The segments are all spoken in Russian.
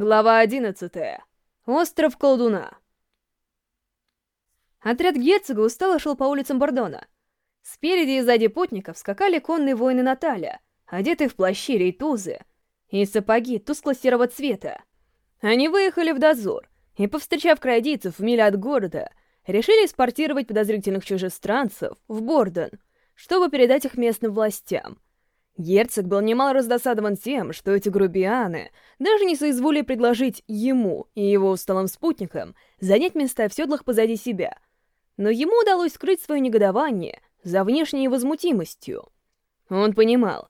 Глава 11. Остров колдуна. Отряд герцога устало шел по улицам Бордона. Спереди и сзади путников скакали конные воины Наталя, одетые в плащи рейтузы и сапоги тускло-серого цвета. Они выехали в дозор и, повстречав крайдийцев в миле от города, решили спортировать подозрительных чужестранцев в Бордон, чтобы передать их местным властям — Герцог был немало раздосадован тем, что эти грубианы даже не соизволили предложить ему и его усталым спутникам занять места в седлах позади себя. Но ему удалось скрыть свое негодование за внешней возмутимостью. Он понимал,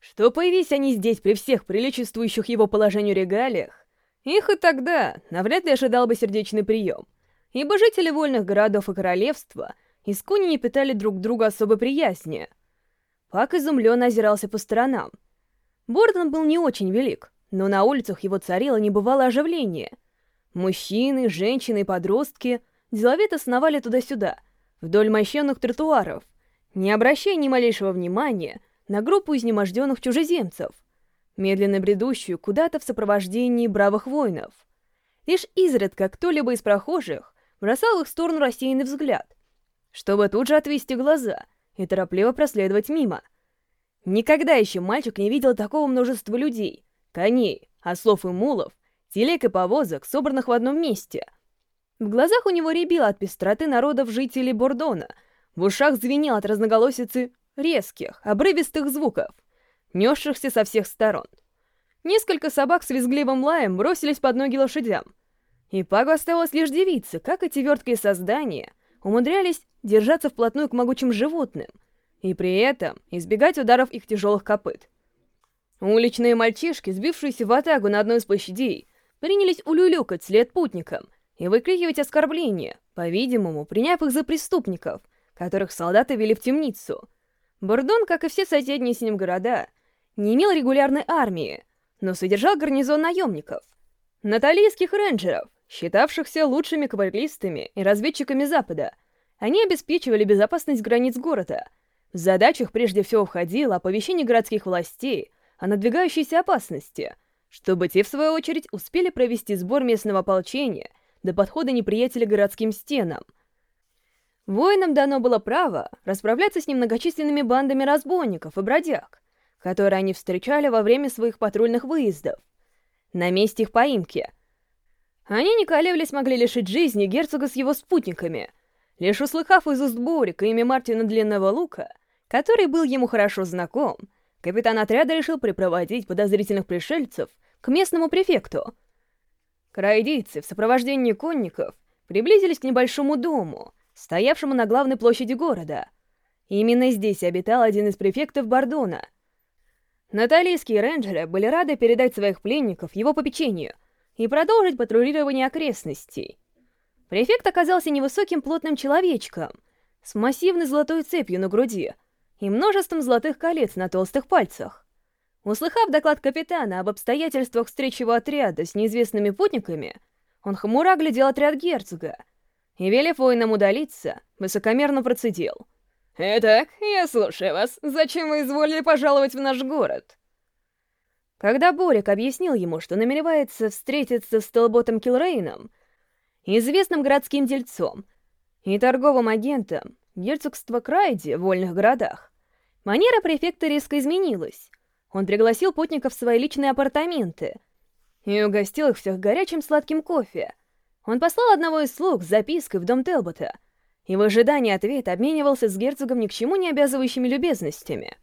что появись они здесь при всех приличествующих его положению регалиях, их и тогда навряд ли ожидал бы сердечный прием, ибо жители вольных городов и королевства искони не питали друг друга особой приязни — Пак изумленно озирался по сторонам. Бордон был не очень велик, но на улицах его царило небывалое оживление. Мужчины, женщины и подростки деловито сновали туда-сюда, вдоль мощенных тротуаров, не обращая ни малейшего внимания на группу изнеможденных чужеземцев, медленно бредущую куда-то в сопровождении бравых воинов. Лишь изредка кто-либо из прохожих бросал в их сторону рассеянный взгляд, чтобы тут же отвести глаза — и торопливо проследовать мимо. Никогда еще мальчик не видел такого множества людей, коней, ослов и мулов, телег и повозок, собранных в одном месте. В глазах у него рябило от пестроты народов жителей Бордона, в ушах звенел от разноголосицы резких, обрывистых звуков, несшихся со всех сторон. Несколько собак с визгливым лаем бросились под ноги лошадям. И Пагу осталось лишь девица, как эти верткие создания умудрялись держаться вплотную к могучим животным и при этом избегать ударов их тяжелых копыт. Уличные мальчишки, сбившиеся в атаку на одной из площадей, принялись улюлюкать след путникам и выкрикивать оскорбления, по-видимому, приняв их за преступников, которых солдаты вели в темницу. Бордон, как и все соседние с ним города, не имел регулярной армии, но содержал гарнизон наемников, наталийских рейнджеров, считавшихся лучшими кавалеристами и разведчиками Запада — они обеспечивали безопасность границ города. В задачах прежде всего входило оповещение городских властей о надвигающейся опасности, чтобы те, в свою очередь, успели провести сбор местного ополчения до подхода неприятеля городским стенам. Воинам дано было право расправляться с немногочисленными бандами разбойников и бродяг, которые они встречали во время своих патрульных выездов. На месте их поимки. Они, не колеблясь, могли лишить жизни герцога с его спутниками — Лишь услыхав из уст Борика имя Мартина Длинного Лука, который был ему хорошо знаком, капитан отряда решил припроводить подозрительных пришельцев к местному префекту. Крайдийцы в сопровождении конников приблизились к небольшому дому, стоявшему на главной площади города. Именно здесь обитал один из префектов Бардона. Наталийские рейнджеры были рады передать своих пленников его попечению и продолжить патрулирование окрестностей — Префект оказался невысоким плотным человечком, с массивной золотой цепью на груди и множеством золотых колец на толстых пальцах. Услыхав доклад капитана об обстоятельствах встречи его отряда с неизвестными путниками, он хмуро оглядел отряд герцога и, велев воинам удалиться, высокомерно процедил. «Итак, я слушаю вас. Зачем вы изволили пожаловать в наш город?» Когда Борик объяснил ему, что намеревается встретиться с Толботом Килрейном, известным городским дельцом и торговым агентом герцогства Крайди в вольных городах. Манера префекта резко изменилась. Он пригласил путников в свои личные апартаменты и угостил их всех горячим сладким кофе. Он послал одного из слуг с запиской в дом Телбота и в ожидании ответа обменивался с герцогом ни к чему не обязывающими любезностями.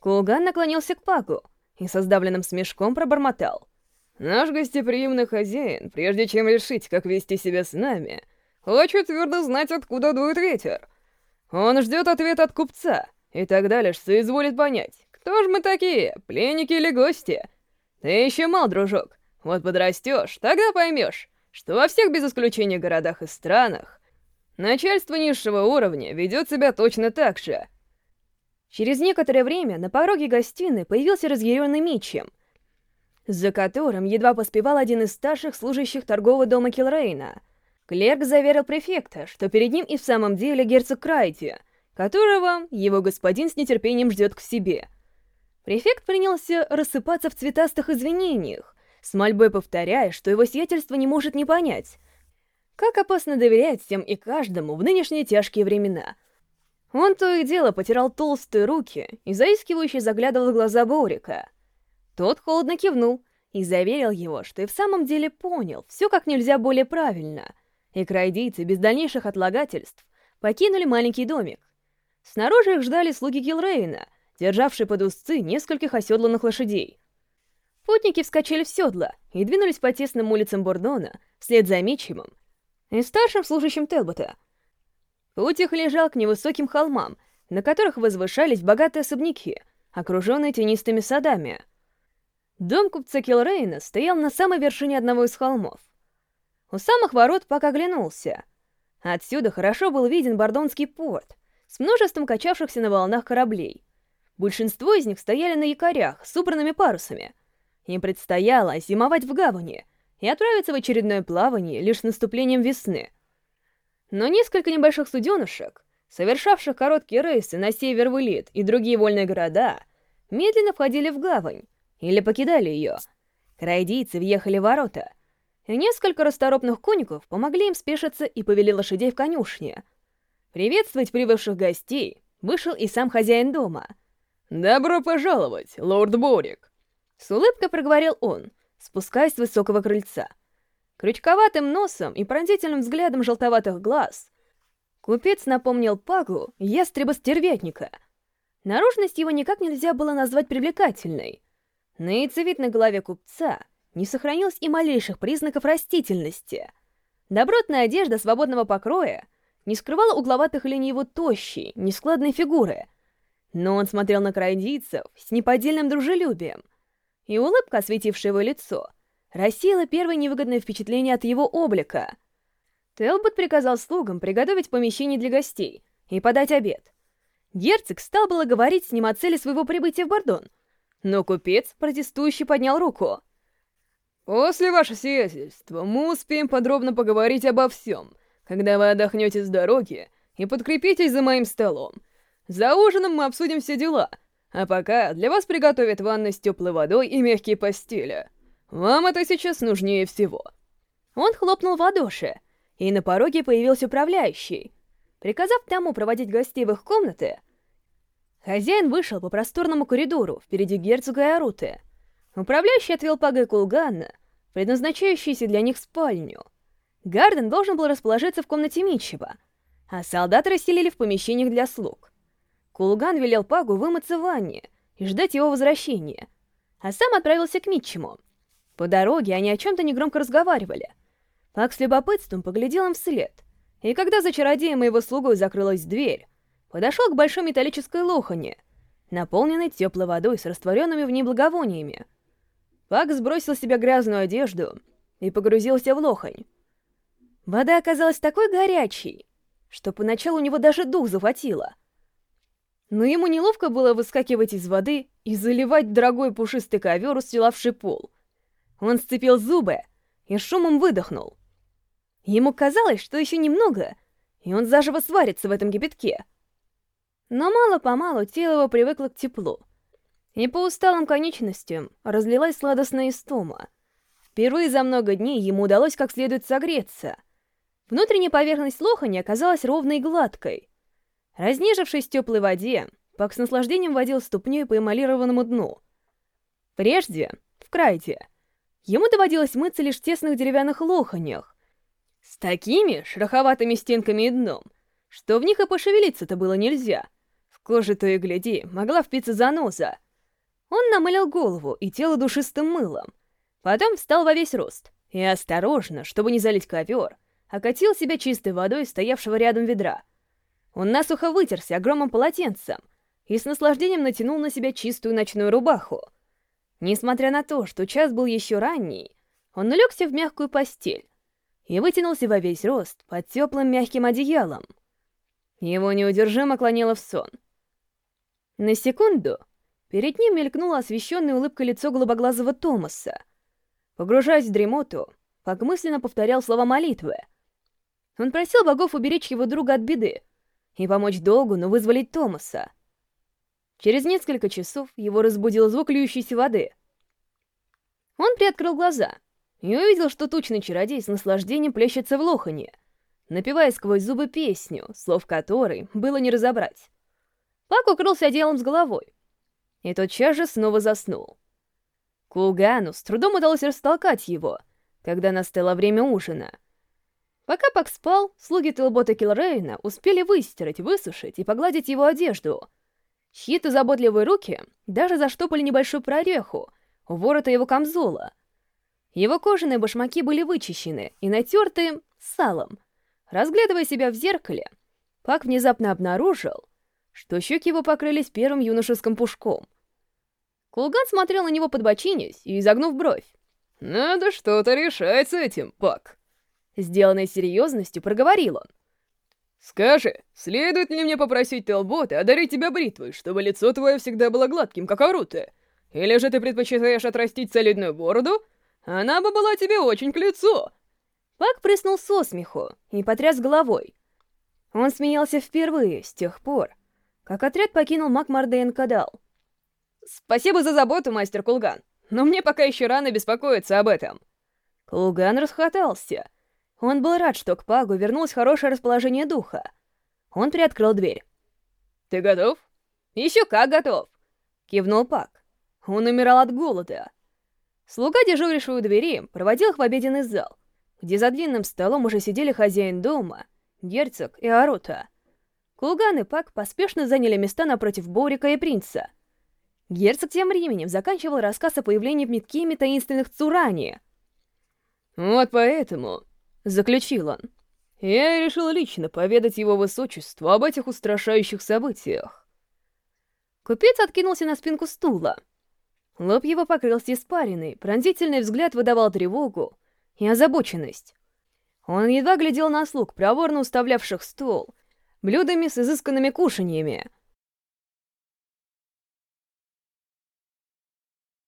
Кулган наклонился к Паку и со сдавленным смешком пробормотал — Наш гостеприимный хозяин, прежде чем решить, как вести себя с нами, хочет твердо знать, откуда дует ветер. Он ждет ответа от купца, и тогда лишь соизволит понять, кто ж мы такие, пленники или гости. Ты еще мал, дружок. Вот подрастешь, тогда поймешь, что во всех без исключения городах и странах начальство низшего уровня ведет себя точно так же. Через некоторое время на пороге гостиной появился разъяренный Митчем — за которым едва поспевал один из старших служащих торгового дома Килрейна. Клерк заверил префекта, что перед ним и в самом деле герцог Крайти, которого его господин с нетерпением ждет к себе. Префект принялся рассыпаться в цветастых извинениях, с мольбой повторяя, что его сиятельство не может не понять, как опасно доверять всем и каждому в нынешние тяжкие времена. Он то и дело потирал толстые руки и заискивающе заглядывал в глаза Боурика. Тот холодно кивнул и заверил его, что и в самом деле понял все как нельзя более правильно, и крайдийцы без дальнейших отлагательств покинули маленький домик. Снаружи их ждали слуги Гилрейна, державшие под узцы нескольких оседланных лошадей. Путники вскочили в седла и двинулись по тесным улицам Бордона вслед за Митчемом и старшим служащим Телбота. Путь их лежал к невысоким холмам, на которых возвышались богатые особняки, окруженные тенистыми садами. Дом купца Килрейна стоял на самой вершине одного из холмов. У самых ворот Пак оглянулся. Отсюда хорошо был виден Бордонский порт с множеством качавшихся на волнах кораблей. Большинство из них стояли на якорях с убранными парусами. Им предстояло зимовать в гавани — и отправиться в очередное плавание лишь с наступлением весны. Но несколько небольших суденышек, совершавших короткие рейсы на север в Элит и другие вольные города, медленно входили в гавань или покидали ее. Крайдийцы въехали в ворота, несколько расторопных конников помогли им спешиться и повели лошадей в конюшне. Приветствовать прибывших гостей вышел и сам хозяин дома. «Добро пожаловать, лорд Борик!» С улыбкой проговорил он — спускаясь с высокого крыльца. Крючковатым носом и пронзительным взглядом желтоватых глаз купец напомнил Паглу ястреба-стервятника. Наружность его никак нельзя было назвать привлекательной. На яйцевид на голове купца не сохранилось и малейших признаков растительности. Добротная одежда свободного покроя не скрывала угловатых линий его тощей, нескладной фигуры. Но он смотрел на крайдийцев с неподдельным дружелюбием — и улыбка, осветившая его лицо, рассеяла первое невыгодное впечатление от его облика. Телбот приказал слугам приготовить помещение для гостей и подать обед. Герцог стал было говорить с ним о цели своего прибытия в Бордон, но купец, протестующий, поднял руку. «После ваше сиятельство мы успеем подробно поговорить обо всем, когда вы отдохнете с дороги и подкрепитесь за моим столом. За ужином мы обсудим все дела — а пока для вас приготовят ванны с теплой водой и мягкие постели. Вам это сейчас нужнее всего». Он хлопнул в ладоши, и на пороге появился управляющий. Приказав тому проводить гостей в их комнаты, хозяин вышел по просторному коридору впереди герцога и Аруты. Управляющий отвел Пага Кулганна, предназначающийся для них спальню. Гарден должен был расположиться в комнате Митчева, а солдаты расселили в помещениях для слуг. Кулган велел Пагу вымыться в ванне и ждать его возвращения, а сам отправился к Митчему. По дороге они о чем-то негромко разговаривали. Паг с любопытством поглядел им вслед, и когда за чародеем и его слугой закрылась дверь, подошел к большой металлической лохане, наполненной теплой водой с растворенными в ней благовониями. Пак сбросил с себя грязную одежду и погрузился в лохань. Вода оказалась такой горячей, что поначалу у него даже дух захватило — но ему неловко было выскакивать из воды и заливать дорогой пушистый ковер, устилавший пол. Он сцепил зубы и шумом выдохнул. Ему казалось, что еще немного, и он заживо сварится в этом кипятке. Но мало-помалу тело его привыкло к теплу, и по усталым конечностям разлилась сладостная истома. Впервые за много дней ему удалось как следует согреться. Внутренняя поверхность лохани оказалась ровной и гладкой — Разнежившись в теплой воде, Пак с наслаждением водил ступней по эмалированному дну. Прежде, в Крайте, ему доводилось мыться лишь в тесных деревянных лоханях, с такими шероховатыми стенками и дном, что в них и пошевелиться-то было нельзя. В коже то и гляди, могла впиться заноза. Он намылил голову и тело душистым мылом, потом встал во весь рост и осторожно, чтобы не залить ковер, окатил себя чистой водой стоявшего рядом ведра — он насухо вытерся огромным полотенцем и с наслаждением натянул на себя чистую ночную рубаху. Несмотря на то, что час был еще ранний, он улегся в мягкую постель и вытянулся во весь рост под теплым мягким одеялом. Его неудержимо клонило в сон. На секунду перед ним мелькнуло освещенное улыбкой лицо голубоглазого Томаса. Погружаясь в дремоту, Пак мысленно повторял слова молитвы. Он просил богов уберечь его друга от беды, и помочь долгу, но вызволить Томаса. Через несколько часов его разбудил звук льющейся воды. Он приоткрыл глаза и увидел, что тучный чародей с наслаждением плещется в лохане, напевая сквозь зубы песню, слов которой было не разобрать. Пак укрылся одеялом с головой, и тотчас же снова заснул. Кулгану с трудом удалось растолкать его, когда настало время ужина. Пока Пак спал, слуги Телбота Килрейна успели выстирать, высушить и погладить его одежду. Чьи-то заботливые руки даже заштопали небольшую прореху у ворота его камзола. Его кожаные башмаки были вычищены и натерты салом. Разглядывая себя в зеркале, Пак внезапно обнаружил, что щеки его покрылись первым юношеским пушком. Кулган смотрел на него подбочинясь и изогнув бровь. «Надо что-то решать с этим, Пак!» Сделанной серьезностью проговорил он. «Скажи, следует ли мне попросить Телбота одарить тебя бритвой, чтобы лицо твое всегда было гладким, как Аруты? Или же ты предпочитаешь отрастить солидную бороду? Она бы была тебе очень к лицу!» Пак прыснул со смеху и потряс головой. Он смеялся впервые с тех пор, как отряд покинул Макмардейн Кадал. «Спасибо за заботу, мастер Кулган, но мне пока еще рано беспокоиться об этом». Кулган расхватался. Он был рад, что к Пагу вернулось хорошее расположение духа. Он приоткрыл дверь. «Ты готов?» «Еще как готов!» — кивнул Пак. Он умирал от голода. Слуга, дежуривший у двери, проводил их в обеденный зал, где за длинным столом уже сидели хозяин дома, герцог и Арута. Кулган и Пак поспешно заняли места напротив Борика и принца — Герцог тем временем заканчивал рассказ о появлении в Миткеме таинственных Цурани. «Вот поэтому», — заключил он, — «я решил лично поведать его высочеству об этих устрашающих событиях». Купец откинулся на спинку стула. Лоб его покрылся испариной, пронзительный взгляд выдавал тревогу и озабоченность. Он едва глядел на слуг, проворно уставлявших стол, блюдами с изысканными кушаньями —